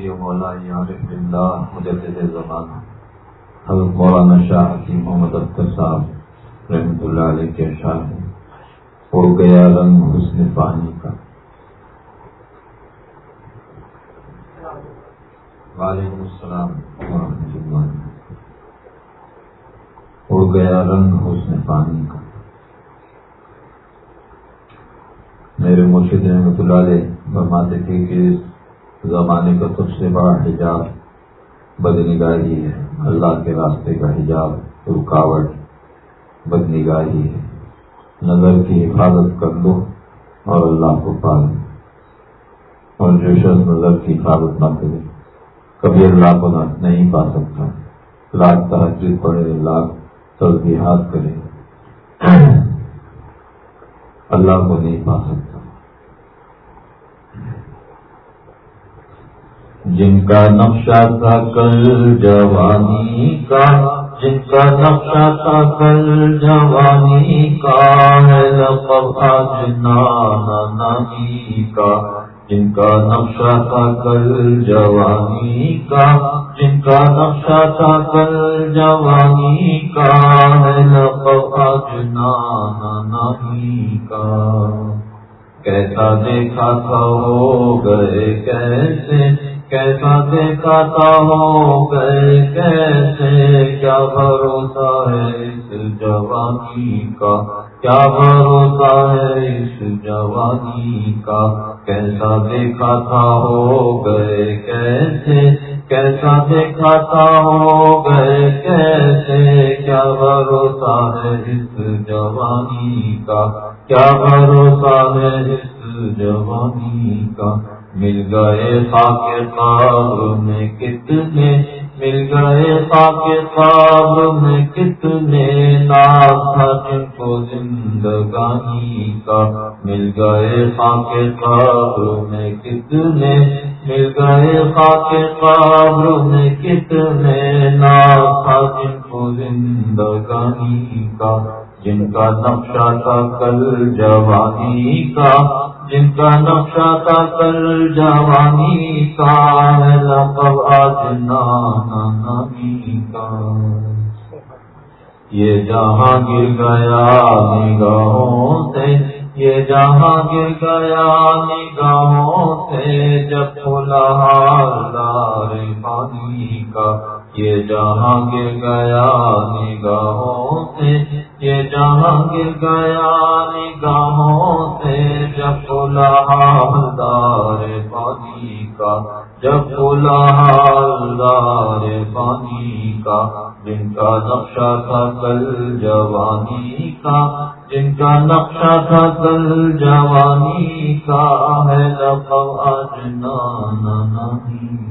سیدی و عارف اللہ مجدد زمانہ حضرت مولانا شاہ حکیم محمد اختر صاحب رحمۃ اللہ علیہ کے شاہ ہو گیا رنگ حسن پانی کا۔ وعلیکم السلام ورحمۃ اللہ۔ ہو گیا رنگ حسن پانی کا۔ میرے مرشد رحمۃ اللہ علیہ فرماتے تھے کہ زمانے کا سب سے بڑا حجاب، بدنگاہی ہے۔ اللہ کے راستے کا حجاب رکاوٹ، بدنگاہی ہے۔ نظر کی حفاظت کر لو اور اللہ کو پا لو اور جو شخص نظر کی حفاظت نہ کرے، کبھی اللہ کو نہیں پا سکتا۔ لاکھ تحجد پڑے لاکھ تجبیہات کرے۔ اللہ کو نہیں پا سکتا۔ جن کا نقشہ تھا کل جوانی کا، جن کا نقشہ تھا کل جوانی کا، ہے لقب آج نانا نانی کا۔ جن کا نقشہ تھا کل جوانی کا، جن کا نقشہ تھا کل جوانی کا، ہے لقب آج نانا نانی کا۔ کیسا دیکھا تھا ہو گئے کیسے؟ کیسا دیکھا تھا ہو، گئے کیسے؟ کیا بھروسہ ہے اس جوانی کا؟ کیا بھروسہ ہے اس جوانی کا؟ کیسا دیکھا تھا ہو، گئے کیسے؟ کیسا دیکھا تھا ہو، گئے کیسے؟ کیا بھروسہ ہے اس جوانی کا؟ کیا بھروسہ ہے اس جوانی کا؟ مل گئے خاک قابر میں کتنے، مل گئے خاک قابر میں کتنے تھا جن کو زندگانی کا، مل گئے خاک قابر میں کتنے، مل گئے خاک قابر میں کتنے تھا جن کو زندگانی کا۔ جن کا نقشہ تھا کل جوانی کا، جن کا نقشہ تھا کل جوانی کا لقب آج نانی کا۔ یہ جہاں گر گیا نگاہوں سے، یہ جہاں گر گیا نگاہوں سے، جب کھلا پانی کا۔ یہ جہاں گر گیا نگاہوں سے یہ جہاں گر گیا نگاہوں سے جب کھلا دار پانی کا، جب کھلا دار پانی کا، جن کا نقشہ تھا کل جوانی کا، جن کا نقشہ تھا کل جوانی کا، ہے لقب آج نانی کا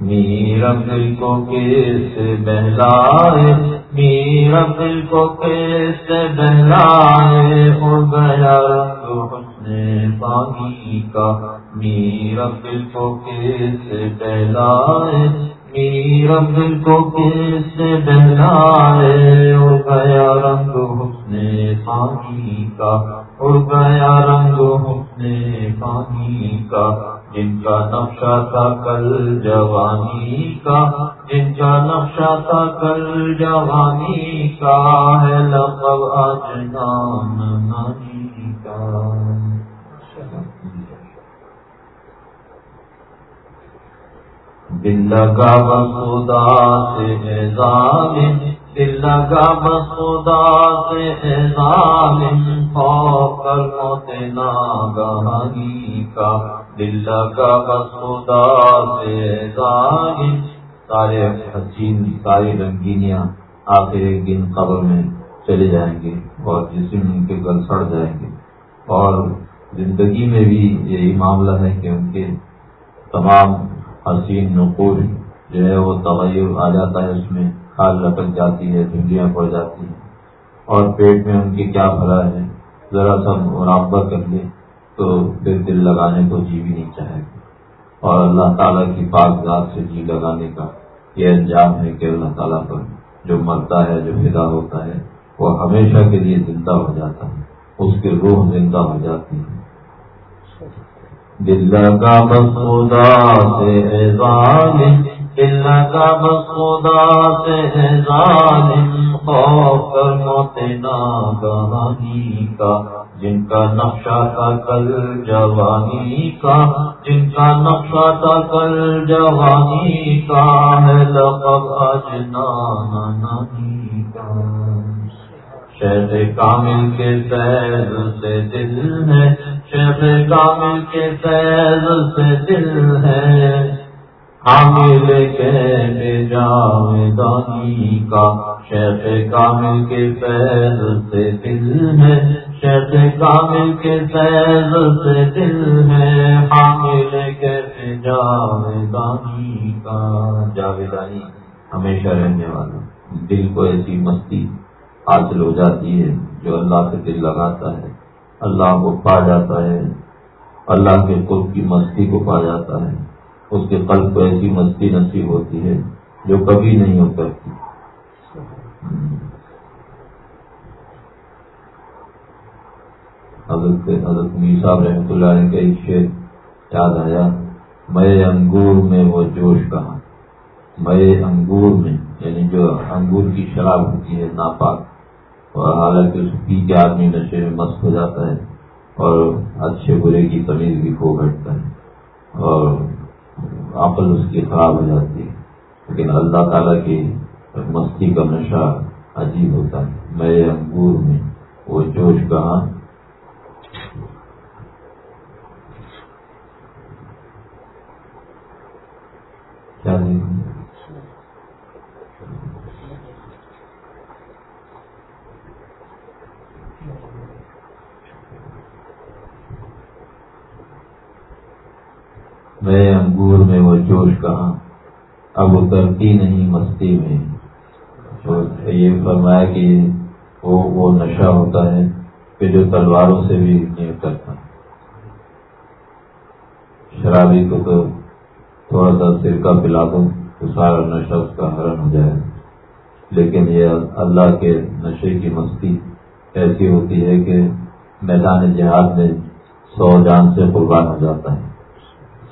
میرا دل کو کیسے بہلائے؟ میرا دل کو کیسے بہلائے؟ ہو گیا رنگ حسن پانی کا میرا دل کو کیسے بہلائے؟ میرا دل کو کیسے بہلائے؟ ہو گیا رنگ حسن پانی کا ہو گیا رنگ حسن پانی کا جن کا نقشہ تھا کل جوانی کا جن کا نقشہ تھا کل جوانی کا ہے لقب آج نام نانی کا۔ دل لگا بسودا سے ظالم، دل لگا بسودا سے ظالم کر موت ناگہانی کا۔ دل لگا بسودا سے ظالم سارے حسین ساری رنگینیاں آخر ایک دن قبر میں چلے جائیں گے اور جسم ان کے گل سڑ جائیں گے۔ اور زندگی میں بھی یہی معاملہ ہے کہ ان کے تمام حسین نقور جو ہے وہ تغیر آ جاتا ہے، اس میں کھال لپک جاتی ہے دھندیاں پڑ جاتی ہیں۔ اور پیٹ میں ان کی کیا بھرا ہے؟ ذرا سا مراقبہ کر لے تو پھر دل لگانے کو جی بھی نہیں چاہے گا۔ اور اللہ تعالیٰ کی پاک ذات سے جی لگانے کا یہ انجام ہے کہ اللہ تعالیٰ پر جو مرتا ہے، جو فدا ہوتا ہے، وہ ہمیشہ کے لیے زندہ ہو جاتا ہے۔ اس کی روح زندہ ہو جاتی ہے۔ دل لگا بس سے ظالم، دل سے خوف کر موت ناگہانی کا جن کا نقشہ تھا کل جوانی کا، جن کا نقشہ تھا کل جوانی کا، ہے لقب اجنانی کا۔ شہر کامل کے فیض سے دل ہے شیخ کامل کے فیض سے دل ہے۔ حامل کے جاویدانی کا شیخ کامل کے فیض سے دل ہے شیخ کامل کے فیض سے دل ہے حامل کے جاویدانی کا۔ جاویدانی ہمیشہ رہنے والا۔ دل کو ایسی مستی حاصل ہو جاتی ہے جو اللہ سے دل لگاتا ہے۔ اللہ کو پا جاتا ہے۔ اللہ کے قرب کی مستی کو پا جاتا ہے۔ اس کے قلب کو ایسی مستی نصیب ہوتی ہے جو کبھی نہیں ہو سکتی۔ حضرت حضرت میر صاحب رحمۃ اللہ علیہ کا ایک شعر یاد آیا، میں انگور میں وہ جوش کہاں میں انگور میں یعنی جو انگور کی شراب ہوتی ہے، ناپاک۔ اور حالانکہ اس پی کے آدمی نشے میں مست ہو جاتا ہے اور اچھے برے کی تمیز بھی کھو بیٹھتا ہے اور عقل اس کی خراب ہو جاتی ہے۔ لیکن اللہ تعالیٰ کی مستی کا نشہ عجیب ہوتا ہے۔ میں انگور میں وہ جوش کہاں کیا میں انگور میں وہ جوش کہاں اب اترتی نہیں مستی میں۔ یہ فرمایا کہ وہ وہ نشہ ہوتا ہے کہ جو تلواروں سے بھی نہیں اترتا شرابی کو تو تھوڑا سا سرکہ پلا دو تو سارا نشہ اس کا حرم ہو جائے۔ لیکن یہ اللہ کے نشے کی مستی ایسی ہوتی ہے کہ میدان جہاد میں سو جان سے قربان ہو جاتا ہے۔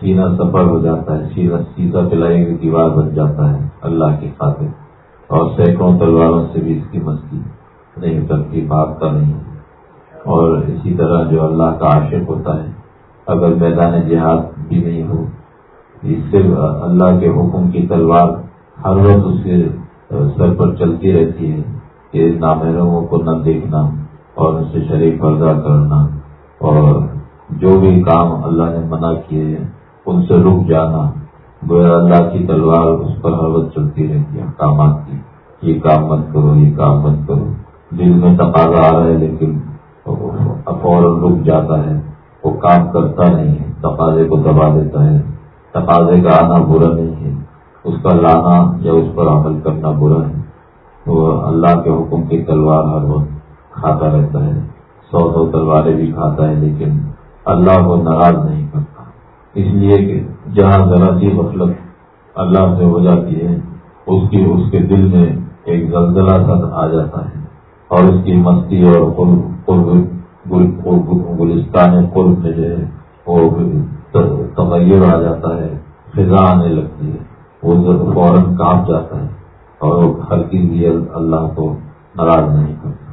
سینا سفر ہو جاتا ہے سینا سیتا پلائیں گے دیوار بن جاتا ہے اللہ کی خاطر۔ اور سینکڑوں تلواروں سے بھی اس کی مستی نہیں اترتی بھاگتا نہیں۔ اور اسی طرح جو اللہ کا عاشق ہوتا ہے، اگر میدان جہاد بھی نہیں ہو اس سے اللہ کے حکم کی تلوار ہر وقت اس کے سر پر چلتی رہتی ہے کہ نامحرموں کو نہ دیکھنا اور ان سے شریف پردہ کرنا اور جو بھی کام اللہ نے منع کیے ہیں، ان سے رک جانا۔ گویا اللہ کی تلوار اس پر ہر وقت چلتی رہتی ہے کامات کی۔ یہ کام مت کرو، یہ کام مت کرو۔ دل میں تقاضا آ رہا ہے لیکن فوراً رک جاتا ہے، وہ کام کرتا نہیں ہے، تقاضے کو دبا دیتا ہے۔ تقاضے کا آنا برا نہیں ہے۔ اس کا لانا یا اس پر عمل کرنا برا ہے۔ وہ اللہ کے حکم کی تلوار ہر وقت کھاتا رہتا ہے۔ سو سو تلواریں بھی کھاتا ہے، لیکن اللہ کو ناراض نہیں کرتا۔ اس لیے کہ جہاں ذرا سی غفلت اللہ سے ہو جاتی ہے، اس کی، اس کے دل میں ایک زلزلہ سا آ جاتا ہے۔ اور اس کی مستی اور گلستان قرب میں جو ہے، وہ تغیر آ جاتا ہے، فضا آنے لگتی ہے، وہ فوراً کاپ جاتا ہے اور ہر چیز اللہ کو ناراض نہیں کرتا۔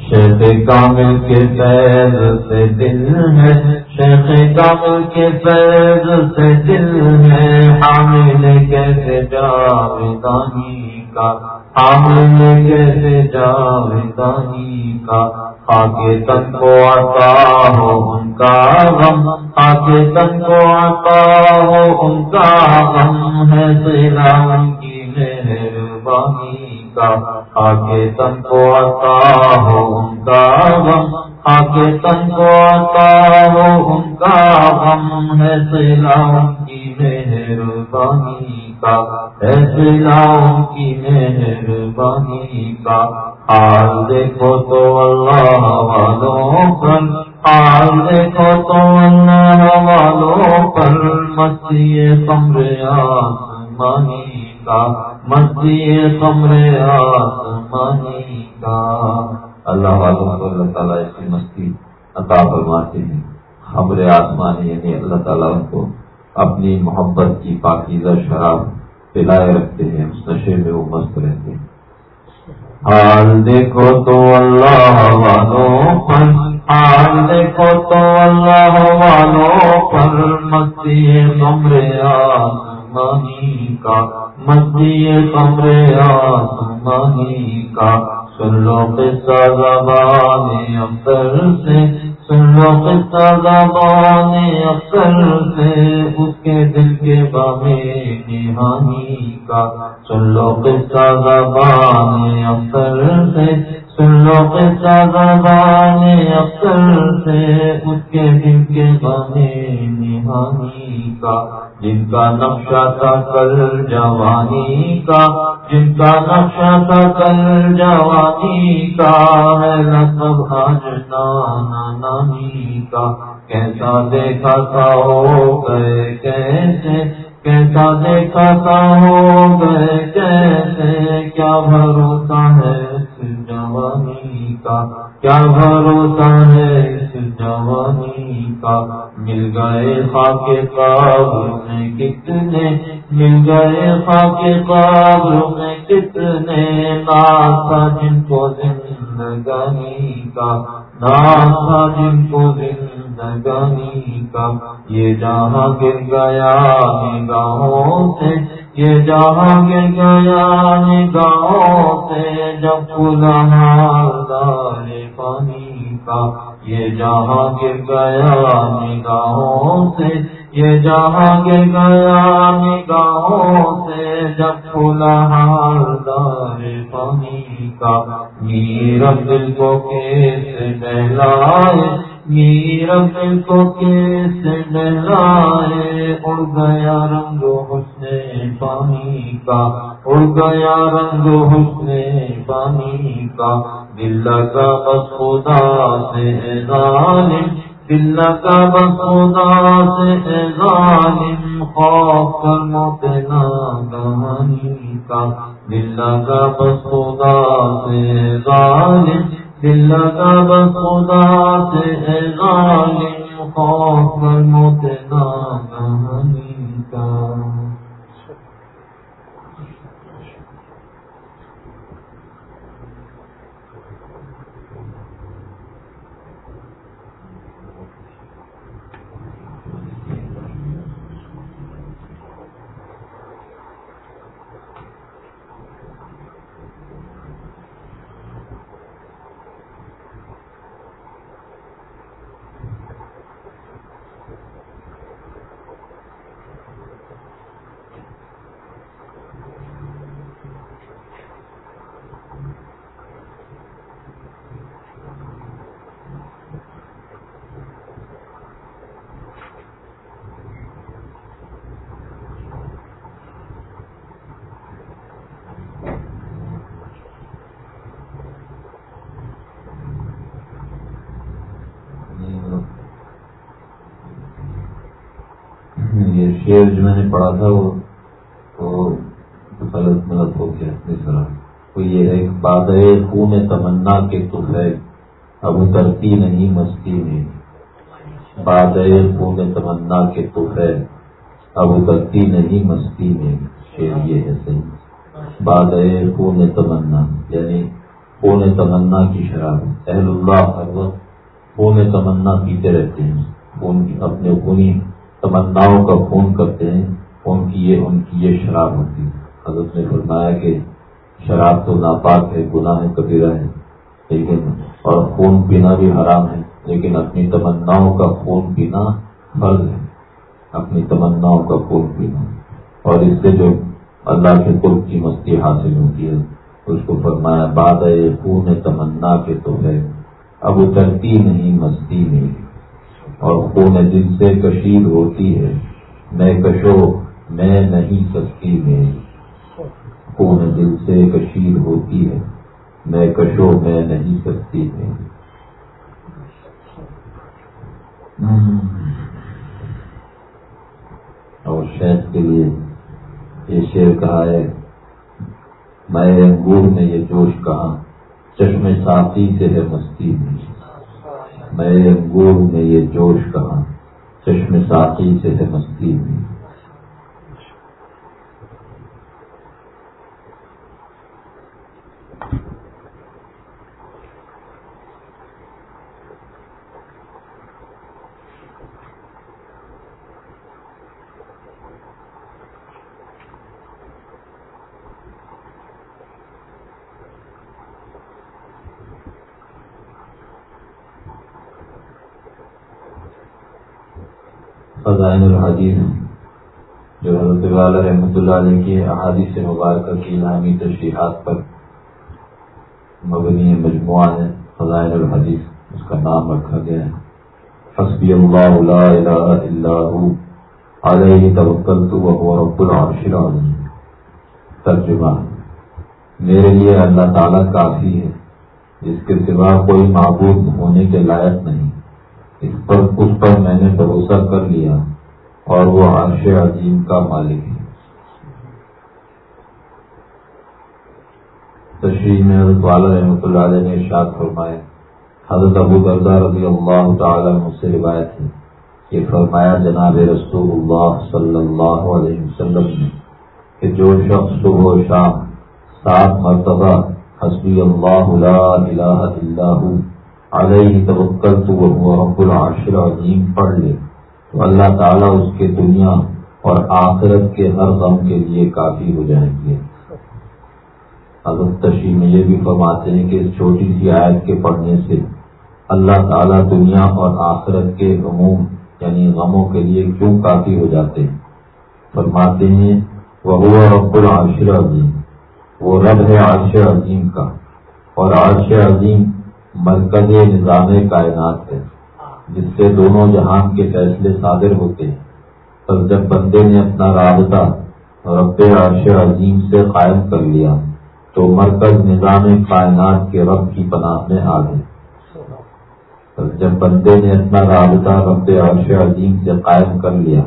شیخ کامل کے فیض سے دل ہے، شیخ کامل کے فیض سے دل ہے، حامل کیسے جاویدانی کا حامل کیسے جاویدانی کا، آگے تن کو آتا ہو ان کا غم، آگے تن کو آتا ہو ان کا غم۔ ہے سیلان کی مہربانی کا۔ آگے تن کو آتا ہو ان کا غم، آگے تن کو آتا ہو ان کا غم۔ ہے سیلام کی مہربانی کا ہے سیلام کی مہربانی کا۔ حال دیکھو تو اللہ والوں پر حال دیکھو تو اللہ والوں پر۔ مسیح کمر آسمانی کا مسیح کمر آسمانی کا۔ اللہ والوں کو اللہ تعالیٰ ایسی مستی عطا فرماتے ہیں خبر آسمانی یعنی اللہ تعالیٰ ان کو اپنی محبت کی پاکیزہ شراب پلائے رکھتے ہیں، اس نشے میں وہ مست رہتے ہیں۔ حال دیکھو تو اللہ والوں پر، حال دیکھو تو اللہ والوں پر، مستی کمرے آسمانی کا، مستی کمرے آسمانی کا۔ سن لو پہ قصہ زبان اختر سے اکثر سے اس کے دل کے بابے نہانی کا۔ چلو قصہ زبان اکثر سے لو زبان اکثر سے اس کے دل کے بامے نہانی کا، جن کا نقشہ تھا کل جوانی کا، جن کا نقشہ تھا کل جوانی کا، ہے لطف آج نانا نانی کا۔ کیسا دیکھا تھا ہو گئے کیسے؟ کیسا دیکھا تھا ہو گئے کیسے؟ کیا بھروسہ ہے جوانی کا۔ کیا بھروسہ ہے اس جوانی کا؟ مل گئے خاک قابل میں کتنے، مل گئے خاک قابل میں کتنے ناسا جن کو زندگانی کا، ناسا جن کو زندگانی کا۔ یہ جہاں گر گیا نگاہوں سے یہ جہاں گر گیا نگاہوں سے جب پلا مالدار پانی کا، یہ جہاں گر گیا نگاہوں سے یہ جہاں گر گیا نگاہوں سے جب پھولا مالدار پانی کا، میرا دل کو کیسے بہلائے؟ میرا کو کیسے بہلائے اڑ گیا رنگ حسن پانی کا، اڑ گیا رنگ حسن پانی کا۔ دل کا بس خدا سے ظالم، دل کا بس خدا سے ظالم۔ خوف کر موت ناگہانی کا۔ دل کا بس خدا سے ظالم دل کا بس خدا سے اے ظالم خوف کر موت ناگہانی کا یہ شعر جو میں نے پڑھا تھا وہ تو غلط ملت ہو گیا، اس طرح۔ تو یہ ہے باد خون تمنا کے تو ہے۔ اب اترتی نہیں، مستی میں باد خون تمنا کے تو ہے۔ اب اترتی نہیں، مستی میں شعر یہ ہے صحیح۔ باد خون تمنا یعنی خون تمنا کی شراب۔ اہل اللہ ہر وقت خون تمنا پیتے رہتے ہیں۔ خون اپنے خونی تمناؤں کا خون کرتے ہیں، ان کی یہ ان کی یہ شراب ہوتی ہے۔ حضرت نے فرمایا کہ شراب تو ناپاک ہے، گناہ ہے کبیرہ ہے لیکن اور خون پینا بھی حرام ہے، لیکن اپنی تمناؤں کا خون پینا فرض ہے۔ اپنی تمناؤں کا خون پینا۔ اور اس سے جو اللہ کے قرب کی مستی حاصل ہوتی ہے، اس کو فرمایا باد خون تمنا کے تو ہے۔ اب اترتی نہیں، مستی میں اور خون دل سے کشید ہوتی ہے، میں کشو، میں نہیں سکتی میں۔ خون دل سے کشید ہوتی ہے، میں کشو، میں نہیں سکتی میں۔ اور شہد کے لیے یہ شعر کہا ہے، میں انگور میں یہ جوش کہاں چشم ساتھی سے ہے مستی میں۔ نئے انگور میں یہ جوش کہاں؟ چشم ساقی سے ہے مستی میں۔ فضائن الحدیث جو حضرت والا رحمۃ اللہ علیہ کی احادیث مبارکہ کی نامی تشریحات پر مبنی مجموعہ ہے فضائن الحدیث، اس کا نام رکھا گیا ہے۔ حسبی اللہ لا الہ الا هو علیہ توکلت وهو رب العرش العظیم۔ ترجمہ، میرے لیے اللہ تعالیٰ کافی ہے، جس کے سوا کوئی معبود ہونے کے لائق نہیں۔ اس پر اس پر میں نے بھروسہ کر لیا اور وہ عرش عظیم کا مالک ہے۔ تشریح میں حضرت والا رحمۃ اللہ علیہ نے ارشاد فرمائے حضرت ابو دردا رضی اللہ تعالی مجھ سے روایت ہے کہ فرمایا جناب رسول اللہ صلی اللہ علیہ وسلم نے کہ جو شخص صبح و شام سات مرتبہ حسبی اللہ لا الہ الا ہو علیہ توکل تو وہ رب العاشر عظیم پڑھ لے۔ تو اللہ تعالیٰ اس کے دنیا اور آخرت کے ہر غم کے لیے کافی ہو جائیں گے۔ حضرت تشریح میں یہ بھی فرماتے ہیں کہ اس چھوٹی سی آیت کے پڑھنے سے اللہ تعالیٰ دنیا اور آخرت کے غموم یعنی غموں کے لیے کیوں کافی ہو جاتے ہیں؟ فرماتے ہیں، وہ رب العاشر عظیم وہ رب ہے عرش عظیم کا۔ اور عرش عظیم مرکز نظام کائنات ہے جس سے دونوں جہان کے فیصلے صادر ہوتے ہیں۔ پر جب بندے نے اپنا رابطہ رب عرش عظیم سے قائم کر لیا، تو مرکز نظام کائنات کے رب کی پناہ میں آ گئے۔ جب بندے نے اپنا رابطہ رب عرش عظیم سے قائم کر لیا،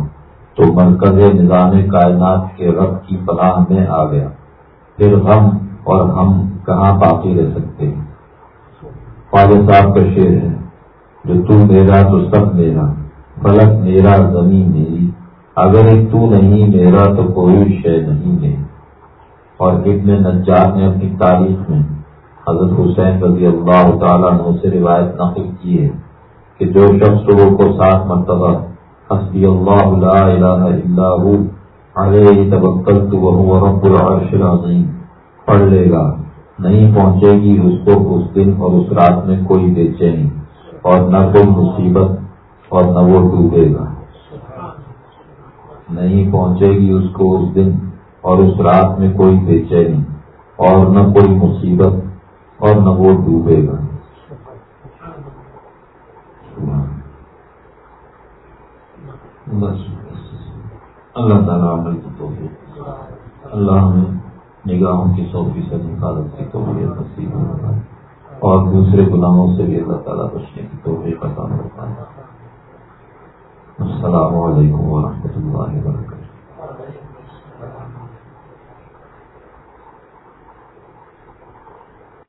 تو مرکز نظام کائنات کے رب کی پناہ میں آ گیا۔ پھر غم اور ہم کہاں باقی رہ سکتے؟ ہیں خواجہ صاحب کا شعر ہے جو تو میرا تو سب میرا فلک میرا زمین میری، اگر ایک تو نہیں میرا تو کوئی شے نہیں میری۔ اور ابن نجار نے اپنی تاریخ میں حضرت حسین رضی اللہ تعالیٰ عنہ سے روایت نقل کی ہے کہ جو شخص صبح کو سات مرتبہ حسبی اللہ لا الہ الا ہو، علیہ توکلت وہو رب العرش العظیم، پڑھ لے گا۔ نہیں پہنچے گی، اس کو اس دن اور اس رات میں کوئی بے چینی اور نہ کوئی مصیبت اور نہ وہ ڈوبے گا۔ نہیں پہنچے گی، اس کو اس دن اور اس رات میں کوئی بے چینی اور نہ کوئی مصیبت اور نہ وہ ڈوبے گا۔ اللہ تعالیٰ عمل کی توفیق اللہ ہمیں نگاہوں کی سو فیصد حفاظت کی توفیق نصیب ہوتا ہے اور دوسرے غلاموں سے بھی اللہ تعالیٰ بچنے کی توفیق عطا ہوتا ہے السلام علیکم ورحمۃ اللہ وبرکاتہ۔